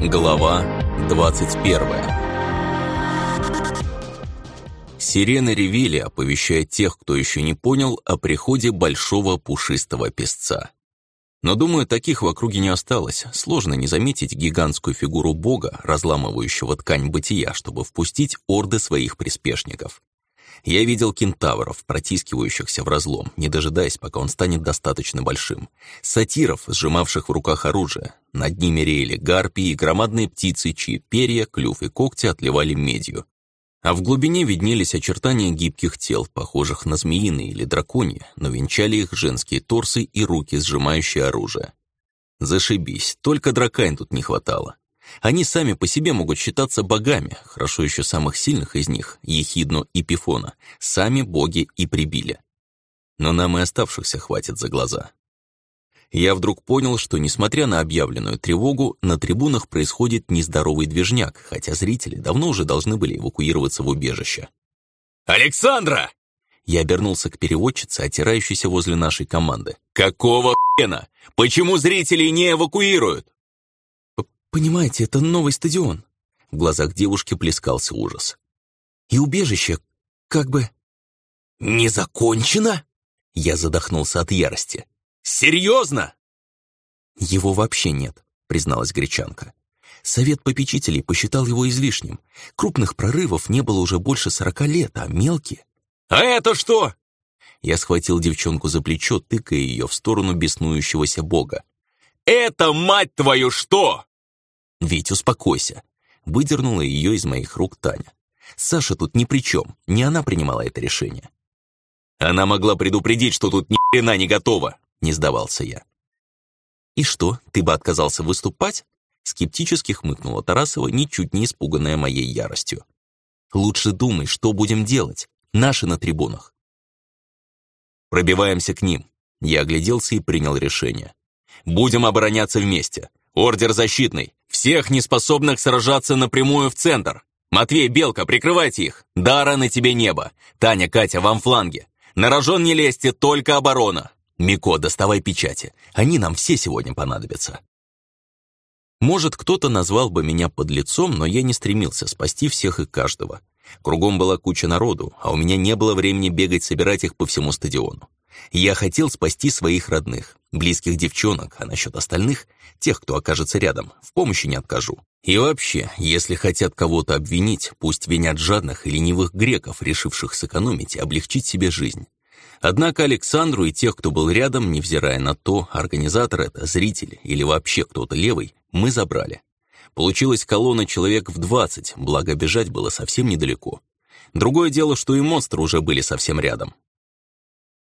Глава 21 Сирены ревели, оповещая тех, кто еще не понял, о приходе большого пушистого песца. Но, думаю, таких в округе не осталось. Сложно не заметить гигантскую фигуру бога, разламывающего ткань бытия, чтобы впустить орды своих приспешников. Я видел кентавров, протискивающихся в разлом, не дожидаясь, пока он станет достаточно большим. Сатиров, сжимавших в руках оружие. Над ними реяли гарпии и громадные птицы, чьи перья, клюв и когти отливали медью. А в глубине виднелись очертания гибких тел, похожих на змеиные или драконьи, но венчали их женские торсы и руки, сжимающие оружие. Зашибись, только дракань тут не хватало. Они сами по себе могут считаться богами, хорошо еще самых сильных из них, Ехидну и Пифона, сами боги и прибили. Но нам и оставшихся хватит за глаза. Я вдруг понял, что, несмотря на объявленную тревогу, на трибунах происходит нездоровый движняк, хотя зрители давно уже должны были эвакуироваться в убежище. «Александра!» Я обернулся к переводчице, отирающейся возле нашей команды. «Какого хрена? Почему зрителей не эвакуируют?» «Понимаете, это новый стадион». В глазах девушки плескался ужас. «И убежище, как бы...» «Не закончено?» Я задохнулся от ярости. «Серьезно?» «Его вообще нет», — призналась Гречанка. Совет попечителей посчитал его излишним. Крупных прорывов не было уже больше сорока лет, а мелкие... «А это что?» Я схватил девчонку за плечо, тыкая ее в сторону беснующегося бога. «Это, мать твою, что?» «Вить, успокойся!» Выдернула ее из моих рук Таня. Саша тут ни при чем, не она принимала это решение. «Она могла предупредить, что тут ни хрена не готово!» Не сдавался я. «И что, ты бы отказался выступать?» Скептически хмыкнула Тарасова, ничуть не испуганная моей яростью. «Лучше думай, что будем делать. Наши на трибунах». «Пробиваемся к ним». Я огляделся и принял решение. «Будем обороняться вместе. Ордер защитный. Всех неспособных сражаться напрямую в центр. Матвей, Белка, прикрывайте их. Дара на тебе небо. Таня, Катя, вам фланги. На рожон не лезьте, только оборона. Мико, доставай печати. Они нам все сегодня понадобятся. Может, кто-то назвал бы меня подлецом, но я не стремился спасти всех и каждого. Кругом была куча народу, а у меня не было времени бегать собирать их по всему стадиону. Я хотел спасти своих родных, близких девчонок, а насчет остальных, тех, кто окажется рядом, в помощи не откажу. И вообще, если хотят кого-то обвинить, пусть винят жадных и ленивых греков, решивших сэкономить и облегчить себе жизнь. Однако Александру и тех, кто был рядом, невзирая на то, организатор это, зритель или вообще кто-то левый, мы забрали. Получилась колонна человек в двадцать, благо бежать было совсем недалеко. Другое дело, что и монстры уже были совсем рядом.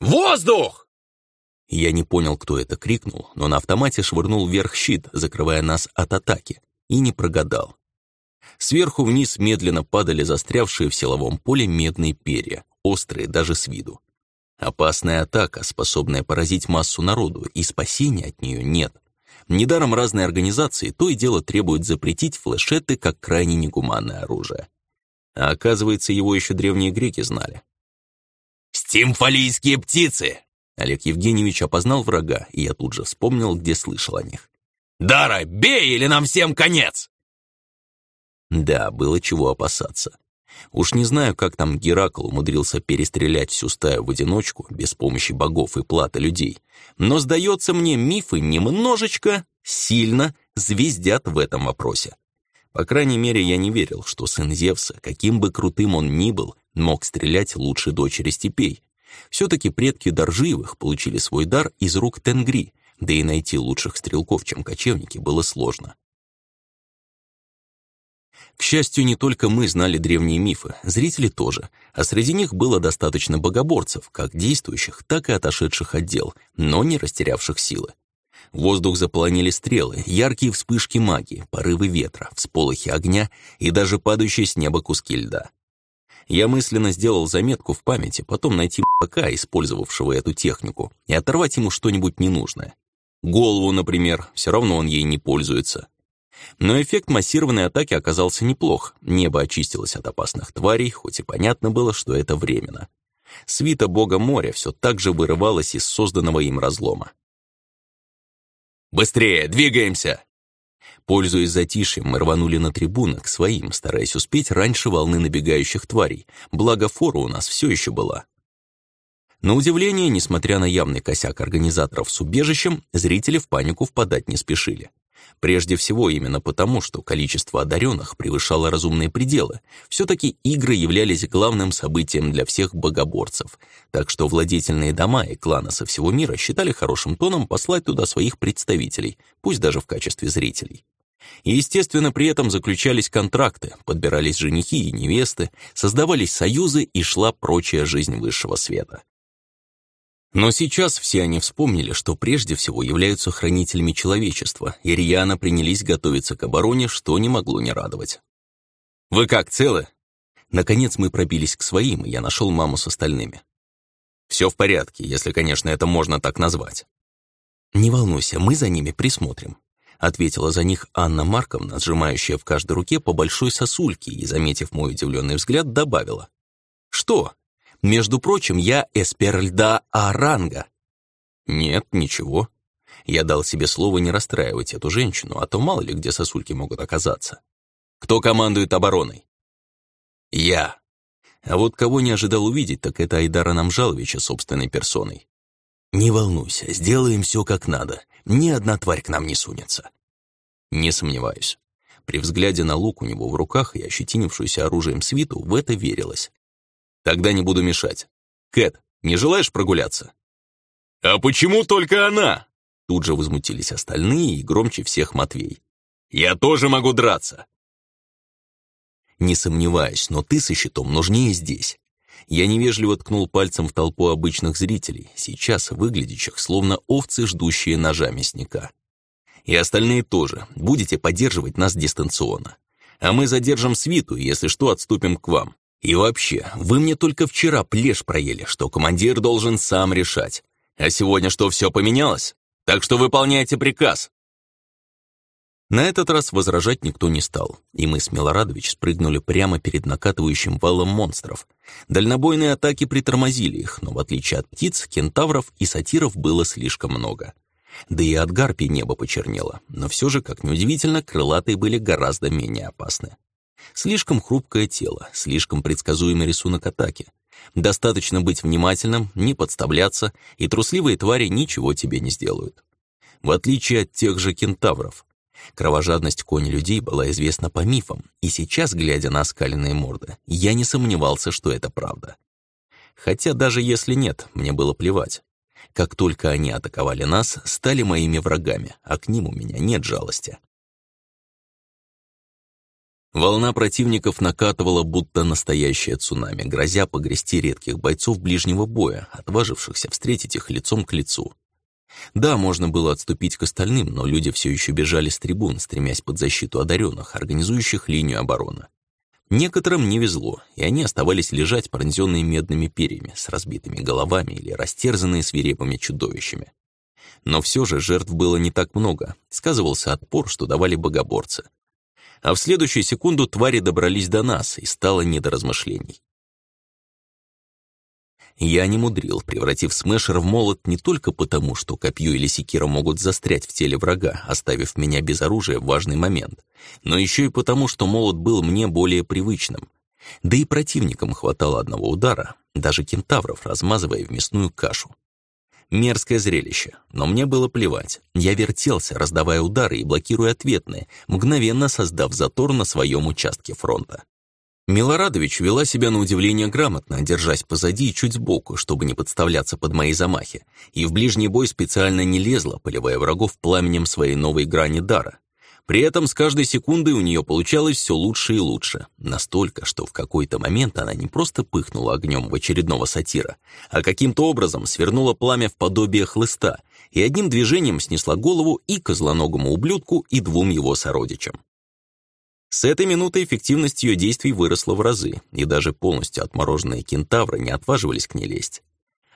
«Воздух!» Я не понял, кто это крикнул, но на автомате швырнул вверх щит, закрывая нас от атаки, и не прогадал. Сверху вниз медленно падали застрявшие в силовом поле медные перья, острые даже с виду. Опасная атака, способная поразить массу народу, и спасения от нее нет. Недаром разные организации то и дело требуют запретить флешеты как крайне негуманное оружие. А оказывается, его еще древние греки знали. «Стимфалийские птицы!» Олег Евгеньевич опознал врага, и я тут же вспомнил, где слышал о них. «Дара, бей, или нам всем конец!» Да, было чего опасаться. Уж не знаю, как там Геракл умудрился перестрелять всю стаю в одиночку, без помощи богов и платы людей. Но, сдается мне, мифы немножечко, сильно звездят в этом вопросе. По крайней мере, я не верил, что сын Зевса, каким бы крутым он ни был, мог стрелять лучше дочери степей. Все-таки предки Доржиевых получили свой дар из рук Тенгри, да и найти лучших стрелков, чем кочевники, было сложно. К счастью, не только мы знали древние мифы, зрители тоже, а среди них было достаточно богоборцев, как действующих, так и отошедших от дел, но не растерявших силы. Воздух заполонили стрелы, яркие вспышки магии, порывы ветра, всполохи огня и даже падающие с неба куски льда. Я мысленно сделал заметку в памяти, потом найти ПК, использовавшего эту технику, и оторвать ему что-нибудь ненужное. Голову, например, все равно он ей не пользуется. Но эффект массированной атаки оказался неплох. Небо очистилось от опасных тварей, хоть и понятно было, что это временно. Свита бога моря все так же вырывалась из созданного им разлома. «Быстрее, двигаемся!» Пользуясь затишьем, мы рванули на трибуны к своим, стараясь успеть раньше волны набегающих тварей, благо фора у нас все еще была. На удивление, несмотря на явный косяк организаторов с убежищем, зрители в панику впадать не спешили. Прежде всего именно потому, что количество одаренных превышало разумные пределы. Все-таки игры являлись главным событием для всех богоборцев, так что владетельные дома и кланы со всего мира считали хорошим тоном послать туда своих представителей, пусть даже в качестве зрителей. И, естественно, при этом заключались контракты, подбирались женихи и невесты, создавались союзы и шла прочая жизнь высшего света. Но сейчас все они вспомнили, что прежде всего являются хранителями человечества, и рьяно принялись готовиться к обороне, что не могло не радовать. «Вы как, целы?» Наконец мы пробились к своим, и я нашел маму с остальными. «Все в порядке, если, конечно, это можно так назвать». «Не волнуйся, мы за ними присмотрим», ответила за них Анна Марковна, сжимающая в каждой руке по большой сосульке, и, заметив мой удивленный взгляд, добавила. «Что? Между прочим, я Эсперльда Аранга». «Нет, ничего». Я дал себе слово не расстраивать эту женщину, а то мало ли где сосульки могут оказаться. «Кто командует обороной?» «Я». А вот кого не ожидал увидеть, так это Айдара Намжаловича собственной персоной. «Не волнуйся, сделаем все как надо. Ни одна тварь к нам не сунется». Не сомневаюсь. При взгляде на лук у него в руках и ощетинившуюся оружием свиту в это верилось. Тогда не буду мешать. Кэт, не желаешь прогуляться? А почему только она? Тут же возмутились остальные и громче всех Матвей. Я тоже могу драться. Не сомневаюсь, но ты со щитом нужнее здесь. Я невежливо ткнул пальцем в толпу обычных зрителей, сейчас выглядящих словно овцы, ждущие ножа мясника. И остальные тоже. Будете поддерживать нас дистанционно. А мы задержим свиту, если что, отступим к вам. И вообще, вы мне только вчера плешь проели, что командир должен сам решать. А сегодня что, все поменялось? Так что выполняйте приказ. На этот раз возражать никто не стал, и мы с Милорадович спрыгнули прямо перед накатывающим валом монстров. Дальнобойные атаки притормозили их, но в отличие от птиц, кентавров и сатиров было слишком много. Да и от гарпий небо почернело, но все же, как неудивительно, крылатые были гораздо менее опасны. Слишком хрупкое тело, слишком предсказуемый рисунок атаки. Достаточно быть внимательным, не подставляться, и трусливые твари ничего тебе не сделают. В отличие от тех же кентавров. Кровожадность кони людей была известна по мифам, и сейчас, глядя на оскаленные морды, я не сомневался, что это правда. Хотя даже если нет, мне было плевать. Как только они атаковали нас, стали моими врагами, а к ним у меня нет жалости. Волна противников накатывала, будто настоящее цунами, грозя погрести редких бойцов ближнего боя, отважившихся встретить их лицом к лицу. Да, можно было отступить к остальным, но люди все еще бежали с трибун, стремясь под защиту одаренных, организующих линию обороны. Некоторым не везло, и они оставались лежать, пронзенные медными перьями, с разбитыми головами или растерзанные свирепыми чудовищами. Но все же жертв было не так много, сказывался отпор, что давали богоборцы а в следующую секунду твари добрались до нас, и стало не до размышлений. Я не мудрил, превратив смешер в молот не только потому, что копье или секира могут застрять в теле врага, оставив меня без оружия в важный момент, но еще и потому, что молот был мне более привычным. Да и противникам хватало одного удара, даже кентавров размазывая в мясную кашу. Мерзкое зрелище, но мне было плевать. Я вертелся, раздавая удары и блокируя ответные, мгновенно создав затор на своем участке фронта. Милорадович вела себя на удивление грамотно, держась позади и чуть сбоку, чтобы не подставляться под мои замахи, и в ближний бой специально не лезла, поливая врагов пламенем своей новой грани дара. При этом с каждой секундой у нее получалось все лучше и лучше. Настолько, что в какой-то момент она не просто пыхнула огнем в очередного сатира, а каким-то образом свернула пламя в подобие хлыста и одним движением снесла голову и козлоногому ублюдку, и двум его сородичам. С этой минуты эффективность ее действий выросла в разы, и даже полностью отмороженные кентавры не отваживались к ней лезть.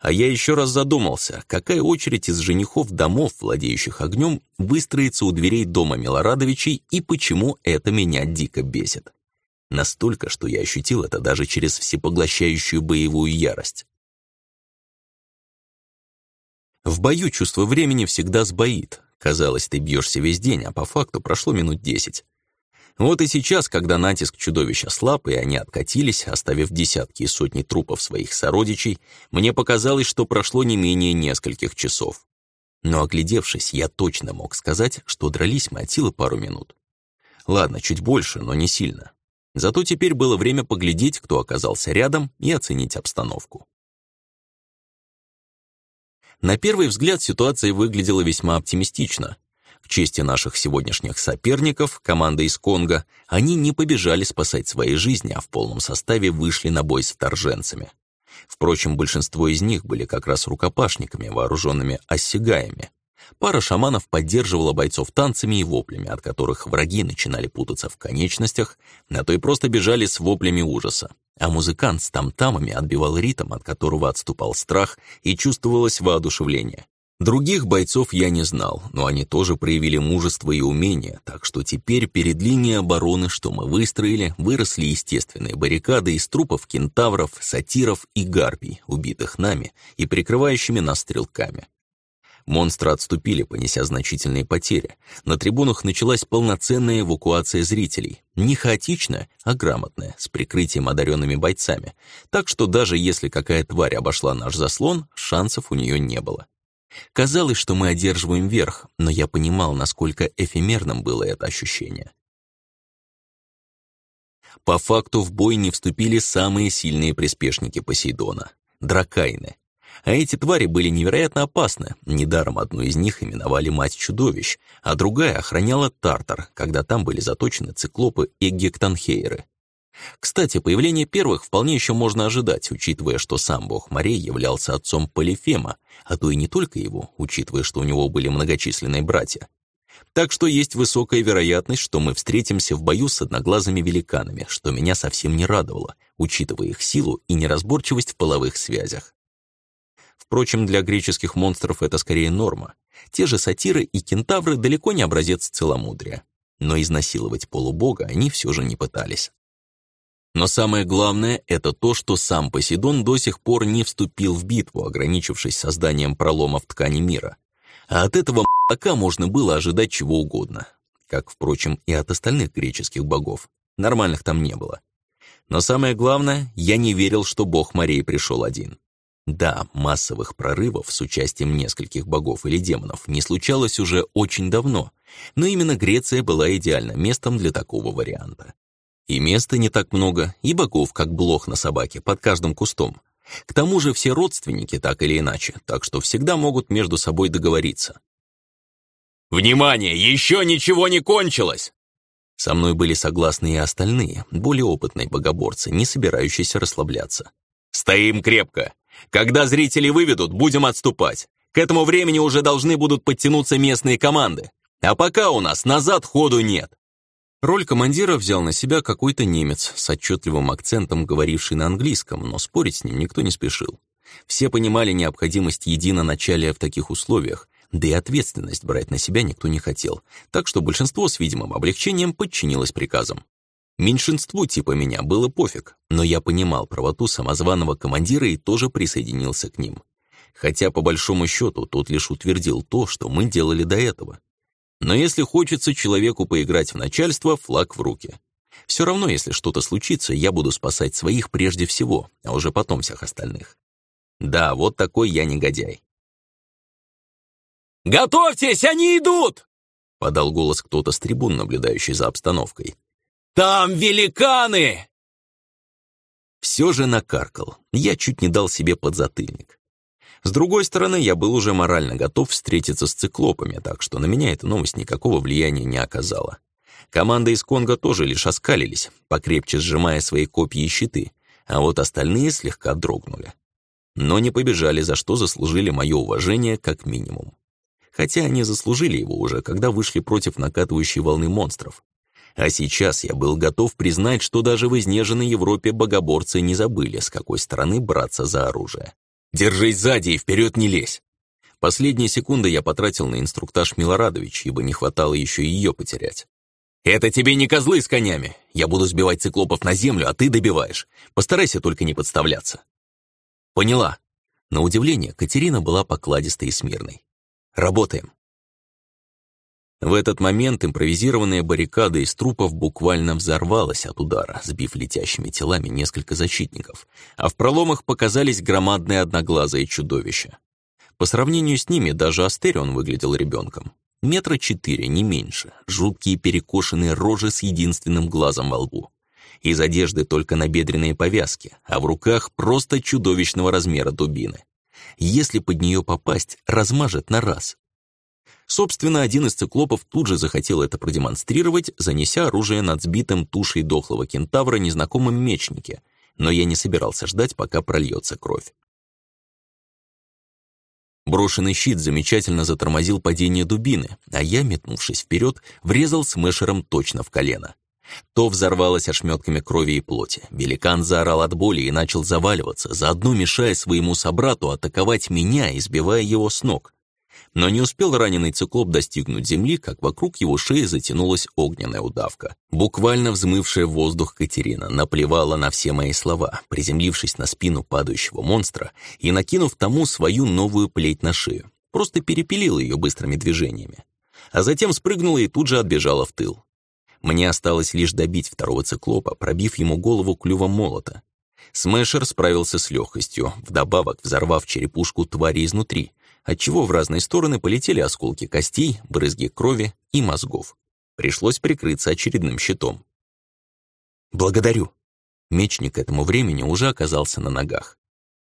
А я еще раз задумался, какая очередь из женихов домов, владеющих огнем, выстроится у дверей дома Милорадовичей и почему это меня дико бесит. Настолько, что я ощутил это даже через всепоглощающую боевую ярость. В бою чувство времени всегда сбоит. Казалось, ты бьешься весь день, а по факту прошло минут десять. Вот и сейчас, когда натиск чудовища слаб, и они откатились, оставив десятки и сотни трупов своих сородичей, мне показалось, что прошло не менее нескольких часов. Но оглядевшись, я точно мог сказать, что дрались мы от силы пару минут. Ладно, чуть больше, но не сильно. Зато теперь было время поглядеть, кто оказался рядом, и оценить обстановку. На первый взгляд ситуация выглядела весьма оптимистично. К чести наших сегодняшних соперников, команда из Конго, они не побежали спасать свои жизни, а в полном составе вышли на бой с вторженцами. Впрочем, большинство из них были как раз рукопашниками, вооруженными осягаями. Пара шаманов поддерживала бойцов танцами и воплями, от которых враги начинали путаться в конечностях, на то и просто бежали с воплями ужаса. А музыкант с тамтамами отбивал ритм, от которого отступал страх, и чувствовалось воодушевление. Других бойцов я не знал, но они тоже проявили мужество и умение, так что теперь перед линией обороны, что мы выстроили, выросли естественные баррикады из трупов кентавров, сатиров и гарпий, убитых нами и прикрывающими нас стрелками. Монстры отступили, понеся значительные потери. На трибунах началась полноценная эвакуация зрителей. Не хаотичная, а грамотная, с прикрытием одаренными бойцами. Так что даже если какая тварь обошла наш заслон, шансов у нее не было. Казалось, что мы одерживаем верх, но я понимал, насколько эфемерным было это ощущение. По факту в бой не вступили самые сильные приспешники Посейдона — дракайны. А эти твари были невероятно опасны. Недаром одну из них именовали «Мать-чудовищ», а другая охраняла Тартар, когда там были заточены циклопы и гектанхейры. Кстати, появление первых вполне еще можно ожидать, учитывая, что сам бог морей являлся отцом Полифема, а то и не только его, учитывая, что у него были многочисленные братья. Так что есть высокая вероятность, что мы встретимся в бою с одноглазыми великанами, что меня совсем не радовало, учитывая их силу и неразборчивость в половых связях. Впрочем, для греческих монстров это скорее норма. Те же сатиры и кентавры далеко не образец целомудрия. Но изнасиловать полубога они все же не пытались. Но самое главное — это то, что сам Посейдон до сих пор не вступил в битву, ограничившись созданием пролома в ткани мира. А от этого пока можно было ожидать чего угодно. Как, впрочем, и от остальных греческих богов. Нормальных там не было. Но самое главное, я не верил, что бог морей пришел один. Да, массовых прорывов с участием нескольких богов или демонов не случалось уже очень давно, но именно Греция была идеальным местом для такого варианта. И места не так много, и богов, как блох на собаке, под каждым кустом. К тому же все родственники, так или иначе, так что всегда могут между собой договориться. «Внимание! Еще ничего не кончилось!» Со мной были согласны и остальные, более опытные богоборцы, не собирающиеся расслабляться. «Стоим крепко! Когда зрители выведут, будем отступать. К этому времени уже должны будут подтянуться местные команды. А пока у нас назад ходу нет. Роль командира взял на себя какой-то немец с отчетливым акцентом, говоривший на английском, но спорить с ним никто не спешил. Все понимали необходимость единоначалия в таких условиях, да и ответственность брать на себя никто не хотел, так что большинство с видимым облегчением подчинилось приказам. Меньшинству типа меня было пофиг, но я понимал правоту самозваного командира и тоже присоединился к ним. Хотя, по большому счету, тот лишь утвердил то, что мы делали до этого. Но если хочется человеку поиграть в начальство, флаг в руки. Все равно, если что-то случится, я буду спасать своих прежде всего, а уже потом всех остальных. Да, вот такой я негодяй. «Готовьтесь, они идут!» — подал голос кто-то с трибун, наблюдающий за обстановкой. «Там великаны!» Все же накаркал. Я чуть не дал себе подзатыльник. С другой стороны, я был уже морально готов встретиться с циклопами, так что на меня эта новость никакого влияния не оказала. Команда из Конго тоже лишь оскалились, покрепче сжимая свои копья и щиты, а вот остальные слегка дрогнули. Но не побежали, за что заслужили мое уважение как минимум. Хотя они заслужили его уже, когда вышли против накатывающей волны монстров. А сейчас я был готов признать, что даже в изнеженной Европе богоборцы не забыли, с какой стороны браться за оружие. Держись сзади и вперед не лезь. Последние секунды я потратил на инструктаж Милорадович, ибо не хватало еще и ее потерять. «Это тебе не козлы с конями. Я буду сбивать циклопов на землю, а ты добиваешь. Постарайся только не подставляться». «Поняла». На удивление, Катерина была покладистой и смирной. «Работаем». В этот момент импровизированная баррикада из трупов буквально взорвалась от удара, сбив летящими телами несколько защитников, а в проломах показались громадные одноглазые чудовища. По сравнению с ними даже Астерион выглядел ребенком. Метра четыре, не меньше, жуткие перекошенные рожи с единственным глазом во лбу. Из одежды только набедренные повязки, а в руках просто чудовищного размера дубины. Если под нее попасть, размажет на раз. Собственно, один из циклопов тут же захотел это продемонстрировать, занеся оружие над сбитым тушей дохлого кентавра незнакомым мечнике, но я не собирался ждать, пока прольется кровь. Брошенный щит замечательно затормозил падение дубины, а я, метнувшись вперед, врезал смешером точно в колено. То взорвалось ошметками крови и плоти. Великан заорал от боли и начал заваливаться, заодно мешая своему собрату атаковать меня, избивая его с ног. Но не успел раненый циклоп достигнуть земли, как вокруг его шеи затянулась огненная удавка. Буквально взмывшая в воздух Катерина наплевала на все мои слова, приземлившись на спину падающего монстра и накинув тому свою новую плеть на шею. Просто перепилила ее быстрыми движениями. А затем спрыгнула и тут же отбежала в тыл. Мне осталось лишь добить второго циклопа, пробив ему голову клювом молота. Смешер справился с легкостью, вдобавок взорвав черепушку твари изнутри, отчего в разные стороны полетели осколки костей, брызги крови и мозгов. Пришлось прикрыться очередным щитом. «Благодарю». Мечник к этому времени уже оказался на ногах.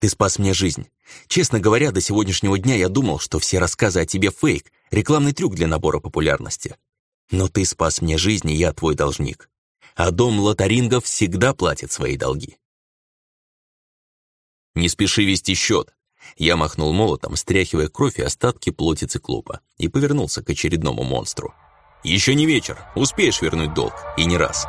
«Ты спас мне жизнь. Честно говоря, до сегодняшнего дня я думал, что все рассказы о тебе фейк, рекламный трюк для набора популярности. Но ты спас мне жизнь, и я твой должник. А дом лотарингов всегда платит свои долги». «Не спеши вести счет», я махнул молотом, стряхивая кровь и остатки плоти циклопа, и повернулся к очередному монстру. «Еще не вечер, успеешь вернуть долг, и не раз».